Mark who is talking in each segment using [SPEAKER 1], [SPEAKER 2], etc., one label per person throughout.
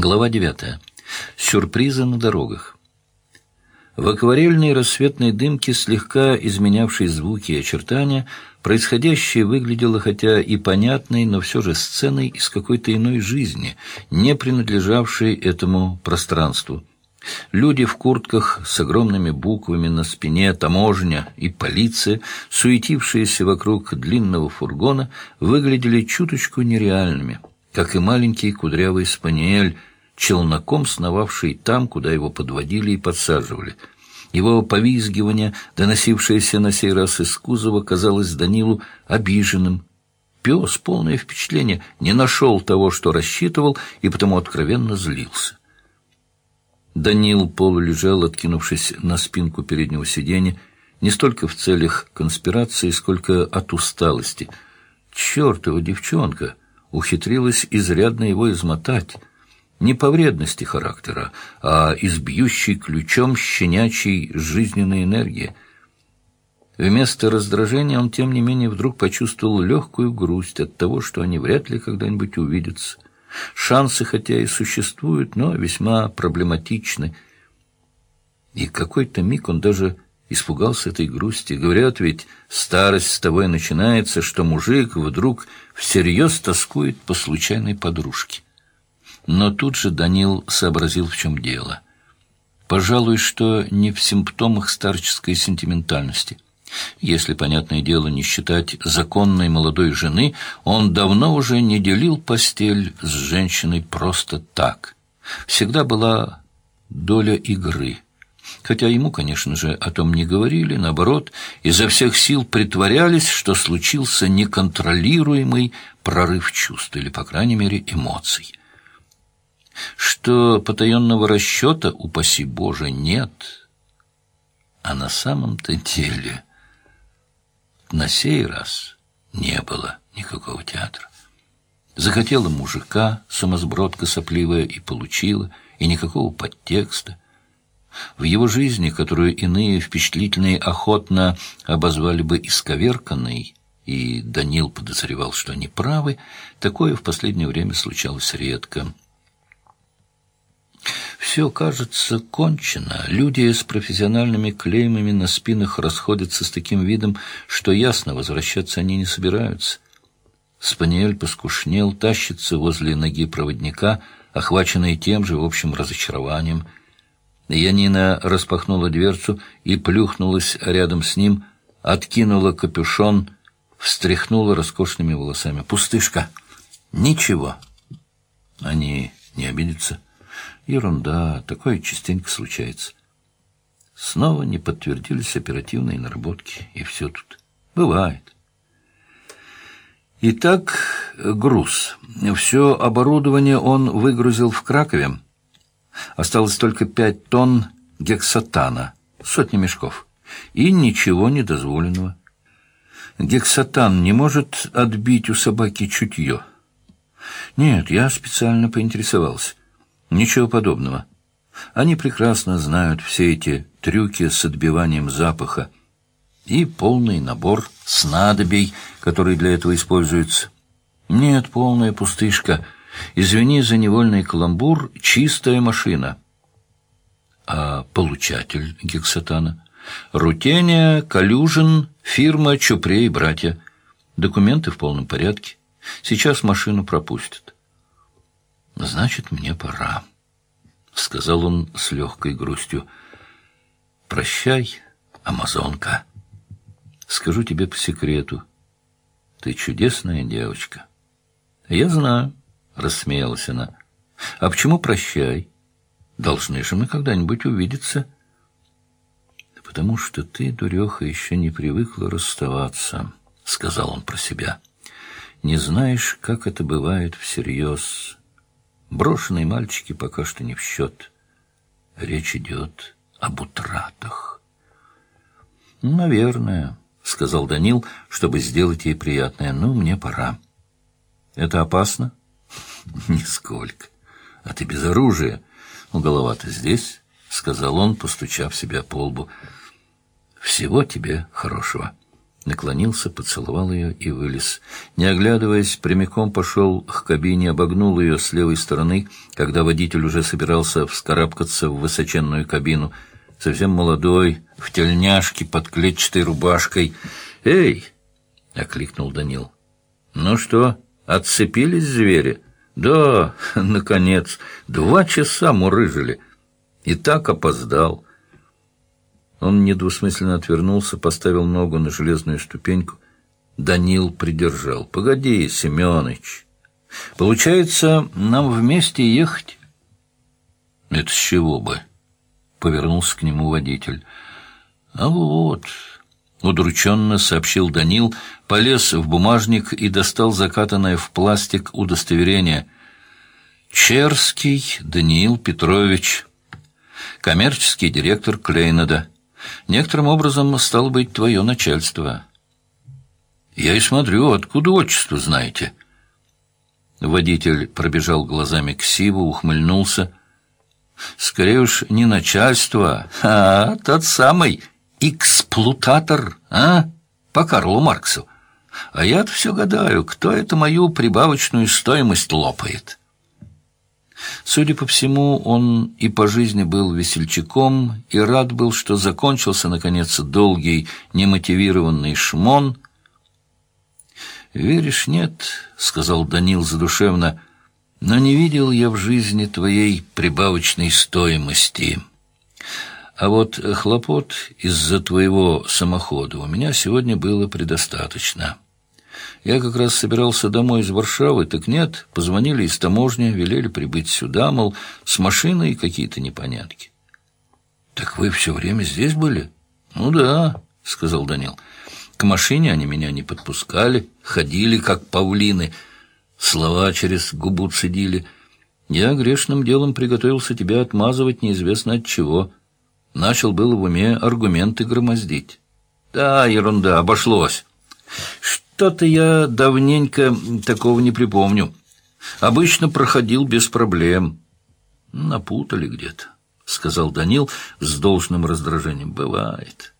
[SPEAKER 1] Глава 9. Сюрпризы на дорогах. В акварельной рассветной дымке, слегка изменявшей звуки и очертания, происходящее выглядело хотя и понятной, но все же сценой из какой-то иной жизни, не принадлежавшей этому пространству. Люди в куртках с огромными буквами на спине, таможня и полиция, суетившиеся вокруг длинного фургона, выглядели чуточку нереальными – как и маленький кудрявый спаниель, челноком сновавший там, куда его подводили и подсаживали. Его повизгивание, доносившееся на сей раз из кузова, казалось Данилу обиженным. Пес, полное впечатление, не нашел того, что рассчитывал, и потому откровенно злился. Данил полулежал, откинувшись на спинку переднего сиденья, не столько в целях конспирации, сколько от усталости. «Чертова девчонка!» ухитрилась изрядно его измотать. Не по вредности характера, а из бьющей ключом щенячьей жизненной энергии. Вместо раздражения он, тем не менее, вдруг почувствовал легкую грусть от того, что они вряд ли когда-нибудь увидятся. Шансы, хотя и существуют, но весьма проблематичны. И какой-то миг он даже Испугался этой грусти. Говорят ведь, старость с тобой начинается, что мужик вдруг всерьез тоскует по случайной подружке. Но тут же Данил сообразил, в чем дело. Пожалуй, что не в симптомах старческой сентиментальности. Если, понятное дело, не считать законной молодой жены, он давно уже не делил постель с женщиной просто так. Всегда была доля игры — Хотя ему, конечно же, о том не говорили, наоборот, изо всех сил притворялись, что случился неконтролируемый прорыв чувств, или, по крайней мере, эмоций. Что потаенного расчета, упаси Боже, нет. А на самом-то деле на сей раз не было никакого театра. Захотела мужика, сумасбродка сопливая, и получила, и никакого подтекста — в его жизни, которую иные впечатлительные охотно обозвали бы исковерканной, и Данил подозревал, что они правы, такое в последнее время случалось редко. Все, кажется, кончено. Люди с профессиональными клеймами на спинах расходятся с таким видом, что ясно, возвращаться они не собираются. Спаниель поскушнел, тащится возле ноги проводника, охваченный тем же, в общем, разочарованием — Янина распахнула дверцу и плюхнулась рядом с ним, откинула капюшон, встряхнула роскошными волосами. «Пустышка! Ничего!» Они не обидятся. Ерунда, такое частенько случается. Снова не подтвердились оперативные наработки, и все тут. Бывает. Итак, груз. Все оборудование он выгрузил в Кракове. Осталось только пять тонн гексатана, сотни мешков, и ничего недозволенного. Гексатан не может отбить у собаки чутье. Нет, я специально поинтересовался. Ничего подобного. Они прекрасно знают все эти трюки с отбиванием запаха и полный набор снадобий, которые для этого используются. Нет, полная пустышка — Извини за невольный каламбур, чистая машина. А получатель гексатана? Рутения, Калюжин, фирма Чупре и братья. Документы в полном порядке. Сейчас машину пропустят. Значит, мне пора, — сказал он с легкой грустью. Прощай, амазонка. Скажу тебе по секрету. Ты чудесная девочка. Я знаю. — рассмеялась она. — А почему прощай? Должны же мы когда-нибудь увидеться. — Потому что ты, дуреха, еще не привыкла расставаться, — сказал он про себя. — Не знаешь, как это бывает всерьез. Брошенные мальчики пока что не в счет. Речь идет об утратах. — Наверное, — сказал Данил, чтобы сделать ей приятное. — Ну, мне пора. — Это опасно? Нисколько. А ты без оружия. Ну, голова-то здесь, — сказал он, постучав себя по лбу. Всего тебе хорошего. Наклонился, поцеловал ее и вылез. Не оглядываясь, прямиком пошел к кабине, обогнул ее с левой стороны, когда водитель уже собирался вскарабкаться в высоченную кабину. Совсем молодой, в тельняшке под клетчатой рубашкой. «Эй!» — окликнул Данил. «Ну что, отцепились звери?» «Да, наконец, два часа мурыжили. И так опоздал». Он недвусмысленно отвернулся, поставил ногу на железную ступеньку. Данил придержал. «Погоди, Семеныч, получается, нам вместе ехать?» «Это с чего бы?» — повернулся к нему водитель. «А вот...» — удрученно сообщил Данил, полез в бумажник и достал закатанное в пластик удостоверение. «Черский Даниил Петрович, коммерческий директор Клейнада». Некоторым образом стало быть твое начальство. Я и смотрю, откуда отчество знаете. Водитель пробежал глазами к Сиву, ухмыльнулся. Скорее уж не начальство, а тот самый эксплуататор, а? По Карлу Марксу. А я-то все гадаю, кто это мою прибавочную стоимость лопает. Судя по всему, он и по жизни был весельчаком, и рад был, что закончился, наконец, долгий, немотивированный шмон. «Веришь, нет?» — сказал Данил задушевно, — «но не видел я в жизни твоей прибавочной стоимости. А вот хлопот из-за твоего самохода у меня сегодня было предостаточно». Я как раз собирался домой из Варшавы, так нет, позвонили из таможни, велели прибыть сюда, мол, с машиной какие-то непонятки. «Так вы все время здесь были?» «Ну да», — сказал Данил. «К машине они меня не подпускали, ходили, как павлины, слова через губу цедили. Я грешным делом приготовился тебя отмазывать неизвестно от чего. Начал было в уме аргументы громоздить». «Да, ерунда, обошлось». Что-то я давненько такого не припомню. Обычно проходил без проблем. Напутали где-то, — сказал Данил с должным раздражением. Бывает.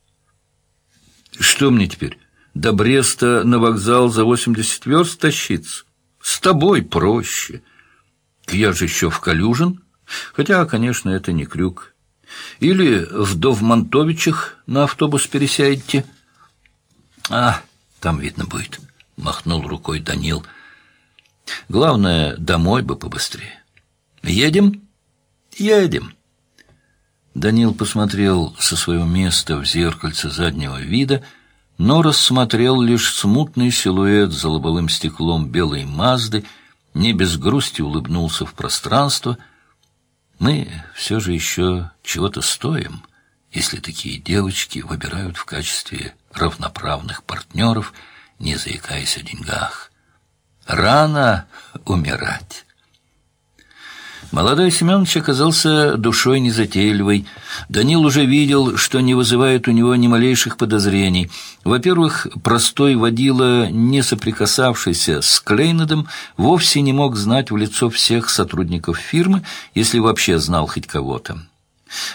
[SPEAKER 1] Что мне теперь, до Бреста на вокзал за восемьдесят верст тащиться? С тобой проще. Я же еще в Калюжин. Хотя, конечно, это не крюк. Или в Довмонтовичах на автобус пересядете. А, там видно будет, — махнул рукой Данил. Главное, домой бы побыстрее. Едем? Едем. Данил посмотрел со своего места в зеркальце заднего вида, но рассмотрел лишь смутный силуэт за лобовым стеклом белой Мазды, не без грусти улыбнулся в пространство. Мы все же еще чего-то стоим, если такие девочки выбирают в качестве равноправных партнеров, не заикаясь о деньгах. Рано умирать. Молодой Семенович оказался душой незатейливой. Данил уже видел, что не вызывает у него ни малейших подозрений. Во-первых, простой водила, не соприкасавшийся с Клейнедом, вовсе не мог знать в лицо всех сотрудников фирмы, если вообще знал хоть кого-то.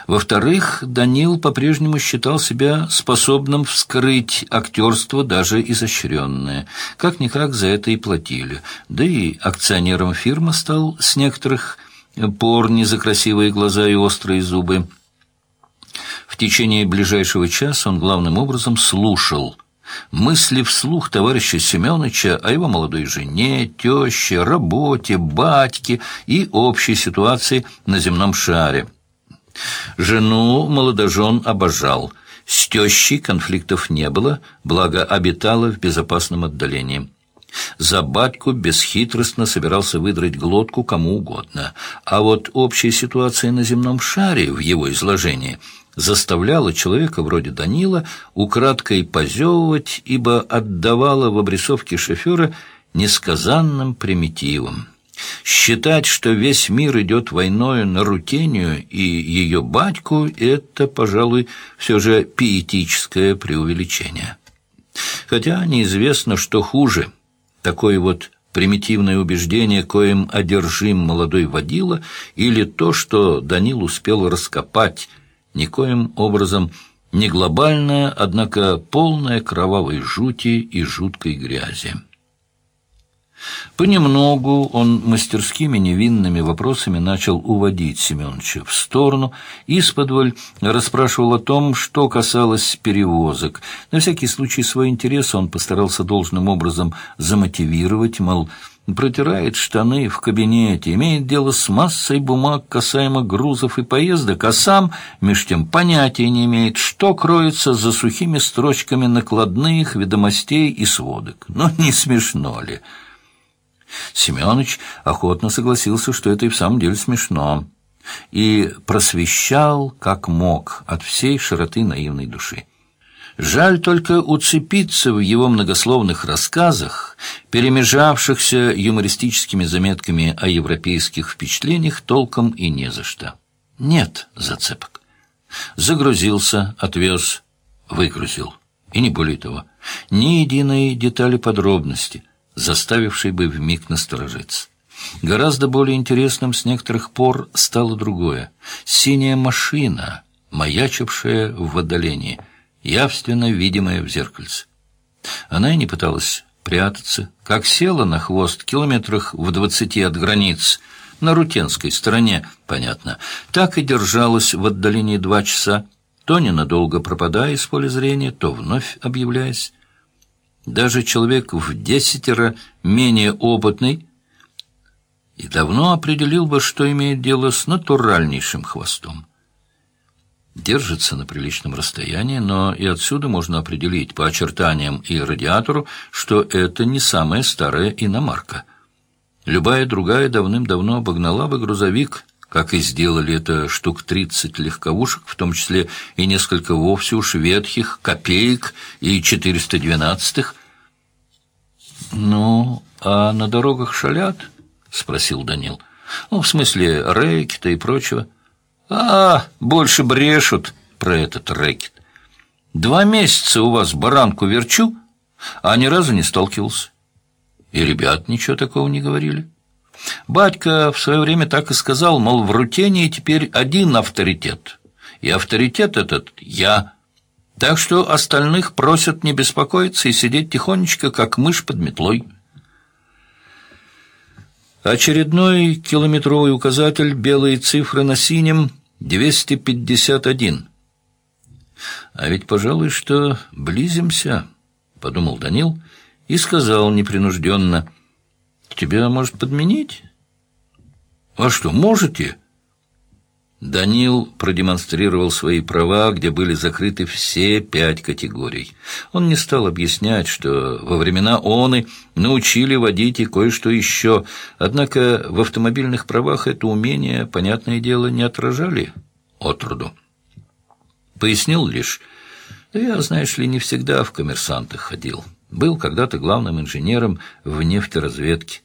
[SPEAKER 1] Во-вторых, Данил по-прежнему считал себя способным вскрыть актерство даже изощренное. Как-никак за это и платили. Да и акционером фирмы стал с некоторых пор не за красивые глаза и острые зубы. В течение ближайшего часа он главным образом слушал мысли вслух товарища Семеновича о его молодой жене, теще, работе, батьке и общей ситуации на земном шаре. Жену молодожен обожал. С тещей конфликтов не было, благо обитала в безопасном отдалении. За батьку бесхитростно собирался выдрать глотку кому угодно. А вот общая ситуация на земном шаре в его изложении заставляла человека вроде Данила украдкой позевывать, ибо отдавала в обрисовке шофера несказанным примитивом. Считать, что весь мир идет войною на Рутению и ее батьку, это, пожалуй, все же пиетическое преувеличение. Хотя неизвестно, что хуже. Такое вот примитивное убеждение, коим одержим молодой водила, или то, что Данил успел раскопать, никоим образом Не глобальная, однако полная кровавой жути и жуткой грязи. Понемногу он мастерскими невинными вопросами начал уводить Семеновича в сторону, исподволь расспрашивал о том, что касалось перевозок. На всякий случай свой интерес он постарался должным образом замотивировать, мол, протирает штаны в кабинете, имеет дело с массой бумаг касаемо грузов и поездок, а сам, меж тем, понятия не имеет, что кроется за сухими строчками накладных, ведомостей и сводок. Но не смешно ли?» Семенович охотно согласился, что это и в самом деле смешно, и просвещал, как мог, от всей широты наивной души. Жаль только уцепиться в его многословных рассказах, перемежавшихся юмористическими заметками о европейских впечатлениях, толком и не за что. Нет зацепок. Загрузился, отвез, выгрузил. И не более того. Ни единой детали подробности – заставивший бы вмиг насторожиться. Гораздо более интересным с некоторых пор стало другое. Синяя машина, маячившая в отдалении, явственно видимая в зеркальце. Она и не пыталась прятаться, как села на хвост километрах в двадцати от границ, на Рутенской стороне, понятно, так и держалась в отдалении два часа, то ненадолго пропадая из поля зрения, то вновь объявляясь. Даже человек в десятеро менее опытный и давно определил бы, что имеет дело с натуральнейшим хвостом. Держится на приличном расстоянии, но и отсюда можно определить по очертаниям и радиатору, что это не самая старая иномарка. Любая другая давным-давно обогнала бы грузовик, как и сделали это штук тридцать легковушек, в том числе и несколько вовсе уж ветхих, копеек и четыреста двенадцатых. «Ну, а на дорогах шалят?» — спросил Данил. «Ну, в смысле, рэкета и прочего». «А, больше брешут про этот рэкет. Два месяца у вас баранку верчу, а ни разу не сталкивался. И ребят ничего такого не говорили». Батька в свое время так и сказал, мол, в Рутении теперь один авторитет. И авторитет этот я. Так что остальных просят не беспокоиться и сидеть тихонечко, как мышь под метлой. Очередной километровый указатель, белые цифры на синем — 251. А ведь, пожалуй, что близимся, — подумал Данил и сказал непринужденно — Тебя, может, подменить? А что, можете? Данил продемонстрировал свои права, где были закрыты все пять категорий. Он не стал объяснять, что во времена ОНы научили водить и кое-что еще, однако в автомобильных правах это умение, понятное дело, не отражали отроду. Пояснил лишь, да я, знаешь ли, не всегда в коммерсантах ходил. Был когда-то главным инженером в нефтеразведке.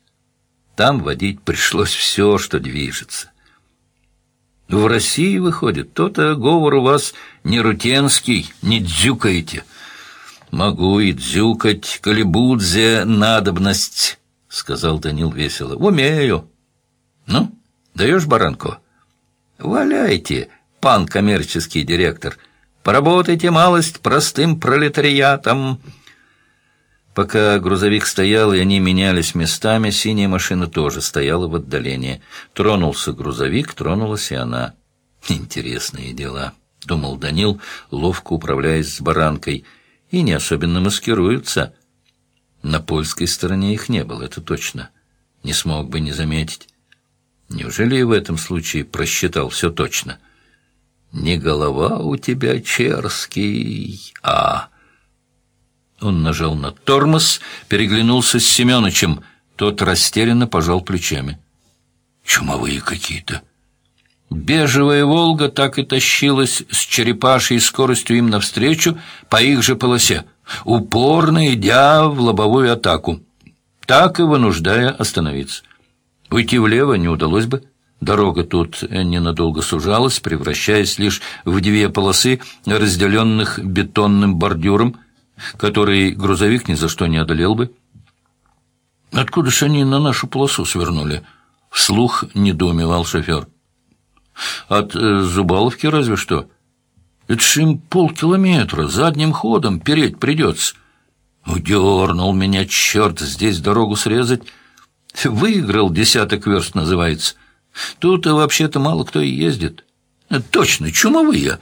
[SPEAKER 1] Там водить пришлось все, что движется. В России, выходит, то-то говор у вас не рутенский, не дзюкаете. Могу и дзюкать, коли будзе надобность, — сказал Данил весело. Умею. Ну, даешь баранку? Валяйте, пан коммерческий директор. Поработайте малость простым пролетариатом. Пока грузовик стоял, и они менялись местами, синяя машина тоже стояла в отдалении. Тронулся грузовик, тронулась и она. «Интересные дела», — думал Данил, ловко управляясь с баранкой. «И не особенно маскируются». На польской стороне их не было, это точно. Не смог бы не заметить. Неужели и в этом случае просчитал все точно? «Не голова у тебя, Черский, а...» Он нажал на тормоз, переглянулся с Семеновичем. Тот растерянно пожал плечами. «Чумовые какие-то». Бежевая «Волга» так и тащилась с черепашьей скоростью им навстречу по их же полосе, упорно идя в лобовую атаку, так и вынуждая остановиться. Уйти влево не удалось бы. Дорога тут ненадолго сужалась, превращаясь лишь в две полосы, разделенных бетонным бордюром – который грузовик ни за что не одолел бы. Откуда же они на нашу полосу свернули? Вслух недоумевал шофер. От э, Зубаловки разве что. Это ж им полкилометра, задним ходом переть придется. Удернул меня, черт, здесь дорогу срезать. Выиграл десяток верст, называется. Тут вообще-то мало кто и ездит. Точно, чумовые.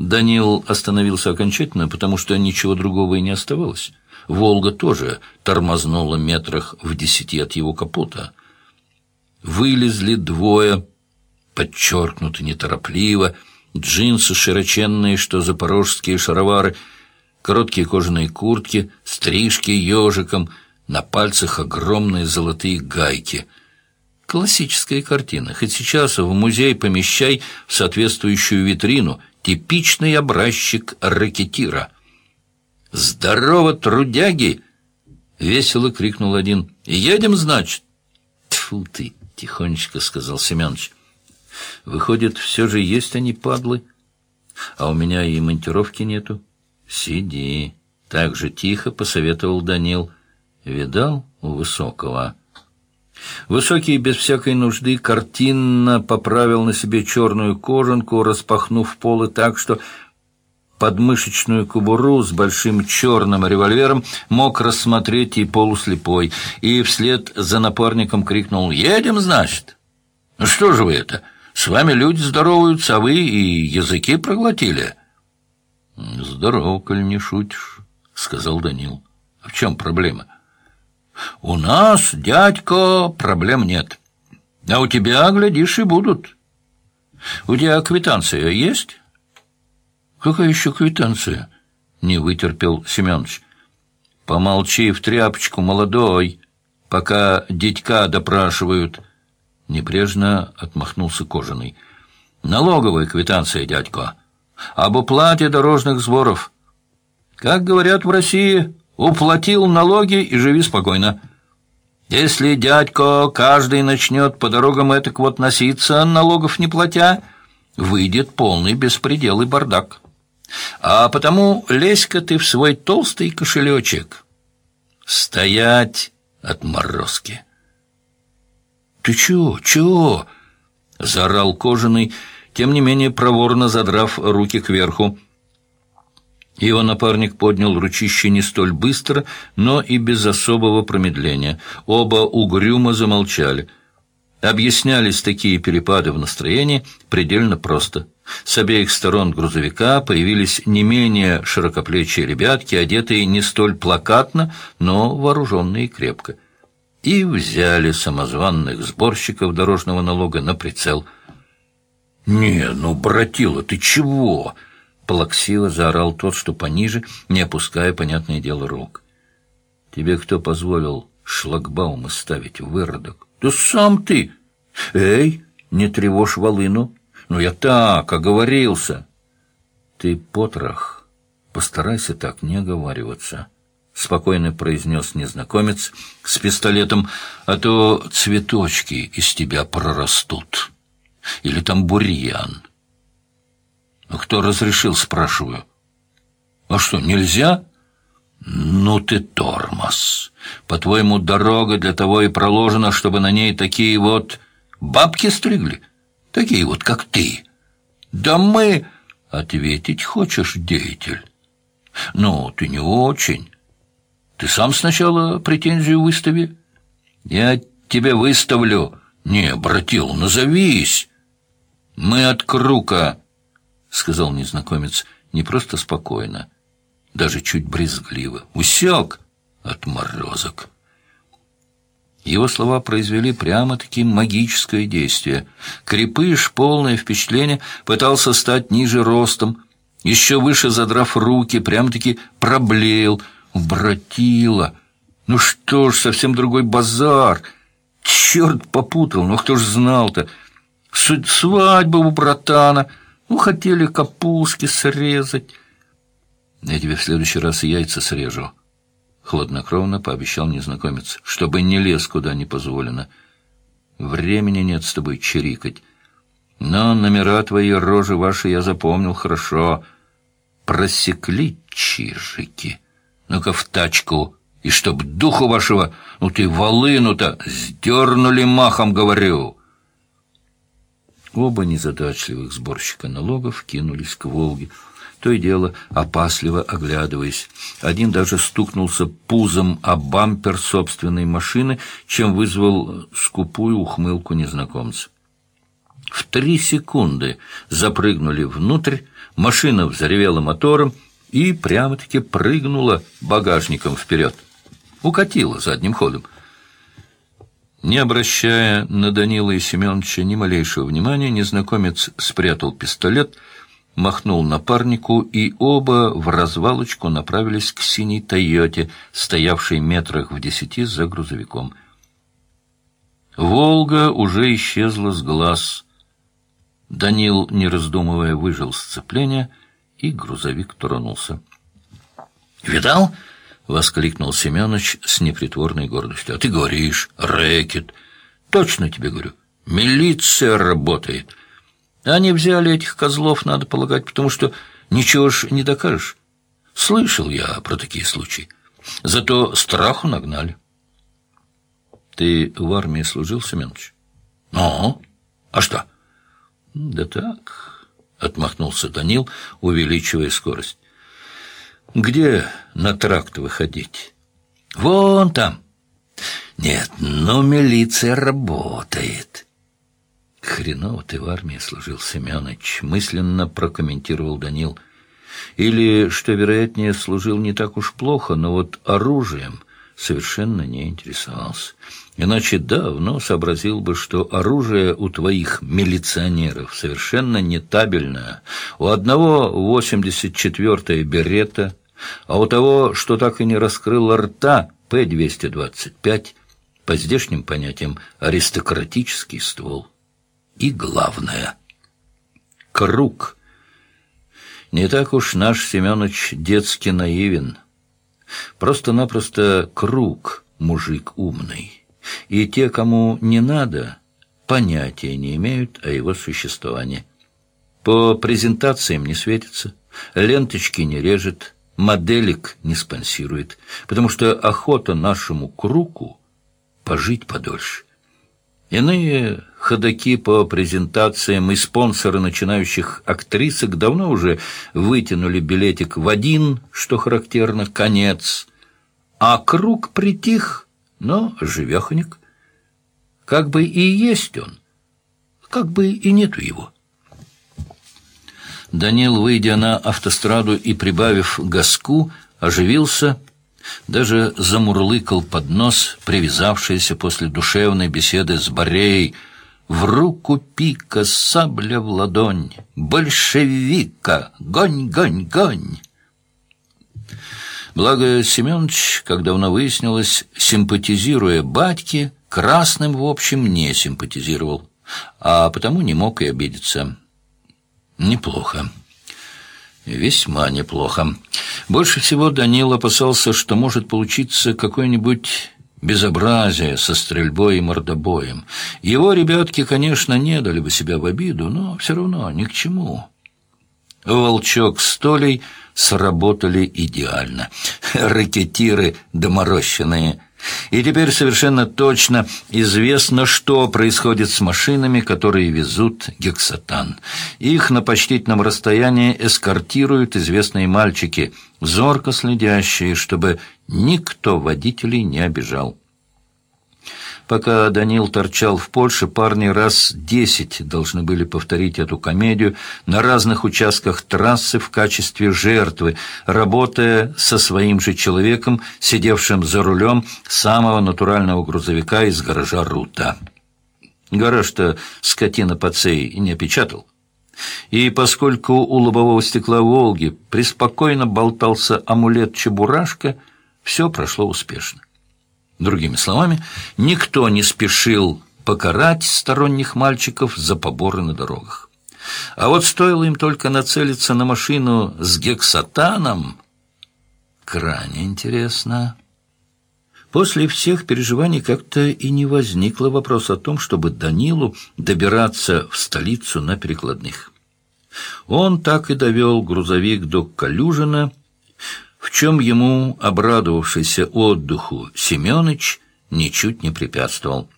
[SPEAKER 1] Данил остановился окончательно, потому что ничего другого и не оставалось. «Волга» тоже тормознула метрах в десяти от его капота. Вылезли двое, подчеркнуто неторопливо, джинсы широченные, что запорожские шаровары, короткие кожаные куртки, стрижки ежиком, на пальцах огромные золотые гайки. Классическая картина. Хоть сейчас в музей помещай в соответствующую витрину типичный образчик ракетира. «Здорово, трудяги!» — весело крикнул один. «Едем, значит?» «Тьфу ты!» — тихонечко сказал Семенович. Выходит, все же есть они, падлы, а у меня и монтировки нету. Сиди. Так же тихо посоветовал Данил. Видал у Высокого? Высокий без всякой нужды картинно поправил на себе черную кожанку, распахнув полы так, что подмышечную кобуру с большим черным револьвером мог рассмотреть и полуслепой, и вслед за напарником крикнул «Едем, значит?» «Ну что же вы это?» С вами люди здороваются, а вы и языки проглотили. — Здорово, коль не шутишь, — сказал Данил. — В чем проблема? — У нас, дядька, проблем нет. А у тебя, глядишь, и будут. У тебя квитанция есть? — Какая еще квитанция? — не вытерпел Семенович. — Помолчи в тряпочку, молодой, пока дядька допрашивают — Небрежно отмахнулся Кожаный. «Налоговая квитанция, дядько. Об уплате дорожных сборов. Как говорят в России, уплатил налоги и живи спокойно. Если, дядько, каждый начнет по дорогам этак вот носиться, налогов не платя, выйдет полный беспредел и бардак. А потому лезь-ка ты в свой толстый кошелечек. Стоять отморозки!» «Ты чего? Чего?» — заорал кожаный, тем не менее проворно задрав руки кверху. Его напарник поднял ручище не столь быстро, но и без особого промедления. Оба угрюмо замолчали. Объяснялись такие перепады в настроении предельно просто. С обеих сторон грузовика появились не менее широкоплечие ребятки, одетые не столь плакатно, но вооруженные крепко и взяли самозванных сборщиков дорожного налога на прицел. «Не, ну, братила, ты чего?» — плаксиво заорал тот, что пониже, не опуская, понятное дело, рук. «Тебе кто позволил шлагбаумы ставить, выродок?» «Да сам ты!» «Эй, не тревожь волыну!» «Ну, я так, оговорился!» «Ты потрох, постарайся так не оговариваться!» — спокойно произнес незнакомец с пистолетом, — а то цветочки из тебя прорастут. Или там бурьян. «А кто разрешил, спрашиваю? А что, нельзя? Ну ты тормоз. По-твоему, дорога для того и проложена, чтобы на ней такие вот бабки стригли? Такие вот, как ты. Да мы... Ответить хочешь, деятель? Ну, ты не очень. Ты сам сначала претензию выстави. Я тебе выставлю. Не, братил, назовись. Мы от Крука, — сказал незнакомец, не просто спокойно, даже чуть брезгливо. Усек отморозок. Его слова произвели прямо-таки магическое действие. Крепыш, полное впечатление, пытался стать ниже ростом, еще выше задрав руки, прямо-таки проблеял — Братила! Ну что ж, совсем другой базар. Черт попутал, ну кто ж знал-то? Свадьба у братана. Ну, хотели капустки срезать. Я тебе в следующий раз яйца срежу. Хладнокровно пообещал незнакомец, чтобы не лез куда не позволено. Времени нет с тобой чирикать. Но номера твоей рожи ваши я запомнил хорошо. Просекли чижики. Ну-ка в тачку, и чтоб духу вашего, ну ты волыну-то, сдернули махом, говорю. Оба незадачливых сборщика налогов кинулись к Волге, то и дело опасливо оглядываясь. Один даже стукнулся пузом о бампер собственной машины, чем вызвал скупую ухмылку незнакомца. В три секунды запрыгнули внутрь, машина взревела мотором и прямо-таки прыгнула багажником вперед. Укатила задним ходом. Не обращая на Данила и Семеновича ни малейшего внимания, незнакомец спрятал пистолет, махнул напарнику, и оба в развалочку направились к синей «Тойоте», стоявшей метрах в десяти за грузовиком. «Волга» уже исчезла с глаз. Данил, не раздумывая, выжил сцепление, и грузовик тронулся. «Видал?» — воскликнул Семенович с непритворной гордостью. — А ты говоришь, рэкет. Точно тебе говорю, милиция работает. Они взяли этих козлов, надо полагать, потому что ничего ж не докажешь. Слышал я про такие случаи. Зато страху нагнали. — Ты в армии служил, Семенович? — Ну, а что? — Да так, — отмахнулся Данил, увеличивая скорость. Где на тракт выходить? Вон там. Нет, но милиция работает. Хреново ты в армии служил, Семенович, мысленно прокомментировал Данил. Или, что вероятнее, служил не так уж плохо, но вот оружием совершенно не интересовался. Иначе давно сообразил бы, что оружие у твоих милиционеров совершенно не табельное. У одного 84-я берета, а у того, что так и не раскрыл рта, П-225, по здешним понятиям аристократический ствол. И главное — круг. Не так уж наш Семенович детски наивен. Просто-напросто круг мужик умный. И те, кому не надо, понятия не имеют о его существовании. По презентациям не светится, ленточки не режет, моделек не спонсирует, потому что охота нашему кругу пожить подольше. Иные ходаки по презентациям и спонсоры начинающих актрисок давно уже вытянули билетик в один, что характерно, конец, а круг притих, но живеханик. Как бы и есть он, как бы и нету его. Данил, выйдя на автостраду и прибавив газку, оживился, даже замурлыкал под нос, привязавшийся после душевной беседы с Бореей, в руку пика, сабля в ладонь, большевика, гонь, гонь, гонь. Благо Семенович, как давно выяснилось, симпатизируя батьке, красным, в общем, не симпатизировал, а потому не мог и обидеться. Неплохо. Весьма неплохо. Больше всего Данил опасался, что может получиться какое-нибудь безобразие со стрельбой и мордобоем. Его ребятки, конечно, не дали бы себя в обиду, но все равно ни к чему. Волчок с Толей сработали идеально. Ракетиры доморощенные – и теперь совершенно точно известно, что происходит с машинами, которые везут гексатан. Их на почтительном расстоянии эскортируют известные мальчики, зорко следящие, чтобы никто водителей не обижал. Пока Данил торчал в Польше, парни раз десять должны были повторить эту комедию на разных участках трассы в качестве жертвы, работая со своим же человеком, сидевшим за рулем самого натурального грузовика из гаража Рута. Гараж-то скотина Пацей не опечатал. И поскольку у лобового стекла «Волги» преспокойно болтался амулет Чебурашка, все прошло успешно. Другими словами, никто не спешил покарать сторонних мальчиков за поборы на дорогах. А вот стоило им только нацелиться на машину с гексатаном, крайне интересно. После всех переживаний как-то и не возникло вопрос о том, чтобы Данилу добираться в столицу на перекладных. Он так и довел грузовик до Калюжина, в чем ему, обрадовавшийся отдыху, Семенович ничуть не препятствовал.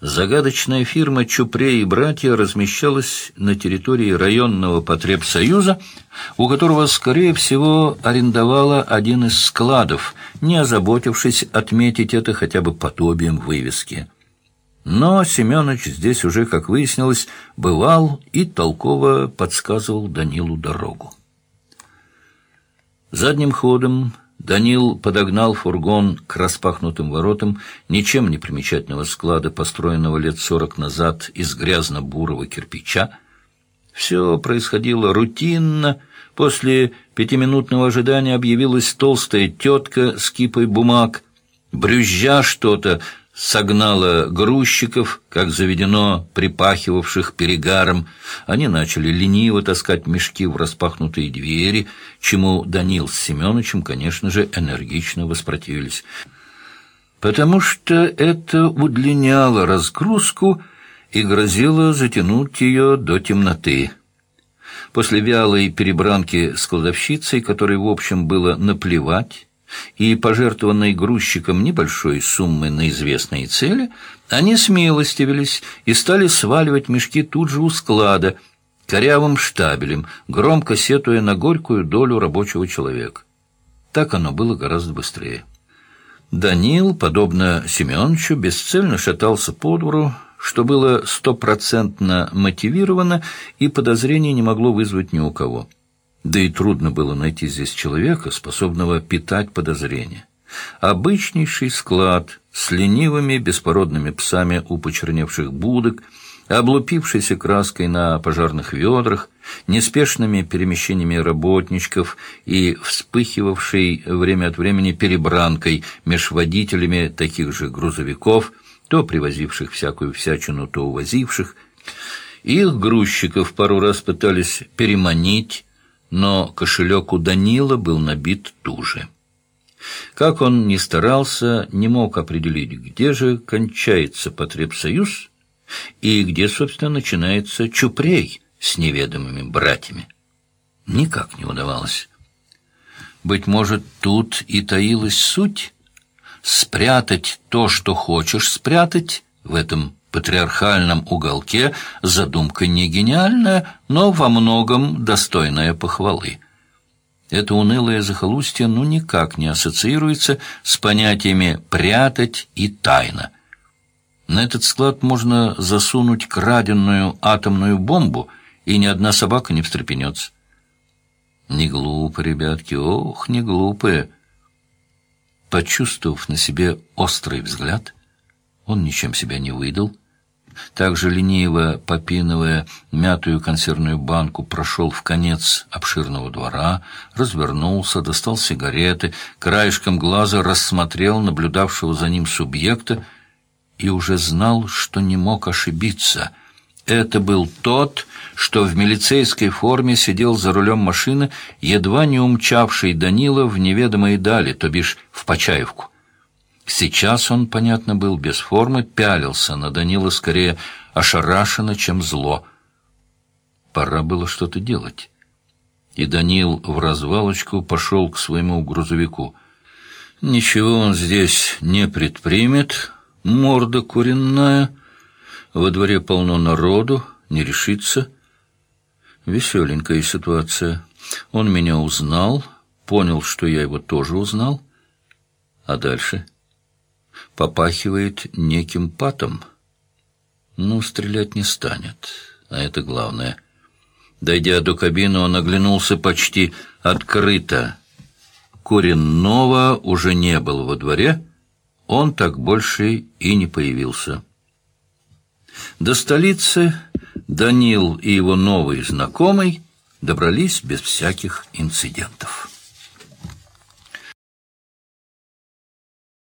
[SPEAKER 1] Загадочная фирма «Чупре и братья» размещалась на территории районного потребсоюза, у которого, скорее всего, арендовала один из складов, не озаботившись отметить это хотя бы подобием вывески. Но Семенович здесь уже, как выяснилось, бывал и толково подсказывал Данилу дорогу. Задним ходом Данил подогнал фургон к распахнутым воротам ничем не примечательного склада, построенного лет сорок назад из грязно-бурого кирпича. Все происходило рутинно. После пятиминутного ожидания объявилась толстая тетка с кипой бумаг. Брюзжа что-то, согнала грузчиков, как заведено припахивавших перегаром. Они начали лениво таскать мешки в распахнутые двери, чему Данил с Семеновичем, конечно же, энергично воспротивились. Потому что это удлиняло разгрузку и грозило затянуть ее до темноты. После вялой перебранки с кладовщицей, которой, в общем, было наплевать, и пожертвованной грузчиком небольшой суммы на известные цели, они смилостивились и стали сваливать мешки тут же у склада, корявым штабелем, громко сетуя на горькую долю рабочего человека. Так оно было гораздо быстрее. Данил, подобно Семеновичу, бесцельно шатался по двору, что было стопроцентно мотивировано и подозрений не могло вызвать ни у кого. Да и трудно было найти здесь человека, способного питать подозрения. Обычнейший склад с ленивыми беспородными псами у почерневших будок, облупившейся краской на пожарных ведрах, неспешными перемещениями работничков и вспыхивавшей время от времени перебранкой меж водителями таких же грузовиков, то привозивших всякую всячину, то увозивших. Их грузчиков пару раз пытались переманить, но кошелек у Данила был набит туже. Как он ни старался, не мог определить, где же кончается потребсоюз и где, собственно, начинается Чупрей с неведомыми братьями. Никак не удавалось. Быть может, тут и таилась суть? Спрятать то, что хочешь спрятать в этом патриархальном уголке задумка не гениальная, но во многом достойная похвалы. Это унылое захолустье ну никак не ассоциируется с понятиями «прятать» и «тайна». На этот склад можно засунуть краденную атомную бомбу, и ни одна собака не встрепенется. Не глупо, ребятки, ох, не глупые. Почувствовав на себе острый взгляд, он ничем себя не выдал, также лениво попинывая мятую консервную банку, прошел в конец обширного двора, развернулся, достал сигареты, краешком глаза рассмотрел наблюдавшего за ним субъекта и уже знал, что не мог ошибиться. Это был тот, что в милицейской форме сидел за рулем машины, едва не умчавший Данила в неведомые дали, то бишь в Почаевку. Сейчас он, понятно, был без формы, пялился на Данила скорее ошарашенно, чем зло. Пора было что-то делать. И Данил в развалочку пошел к своему грузовику. Ничего он здесь не предпримет, морда куренная, во дворе полно народу, не решится. Веселенькая ситуация. Он меня узнал, понял, что я его тоже узнал. А дальше попахивает неким патом. Ну, стрелять не станет, а это главное. Дойдя до кабины, он оглянулся почти открыто. Коренного уже не был во дворе, он так больше и не появился. До столицы Данил и его новый знакомый добрались без всяких инцидентов.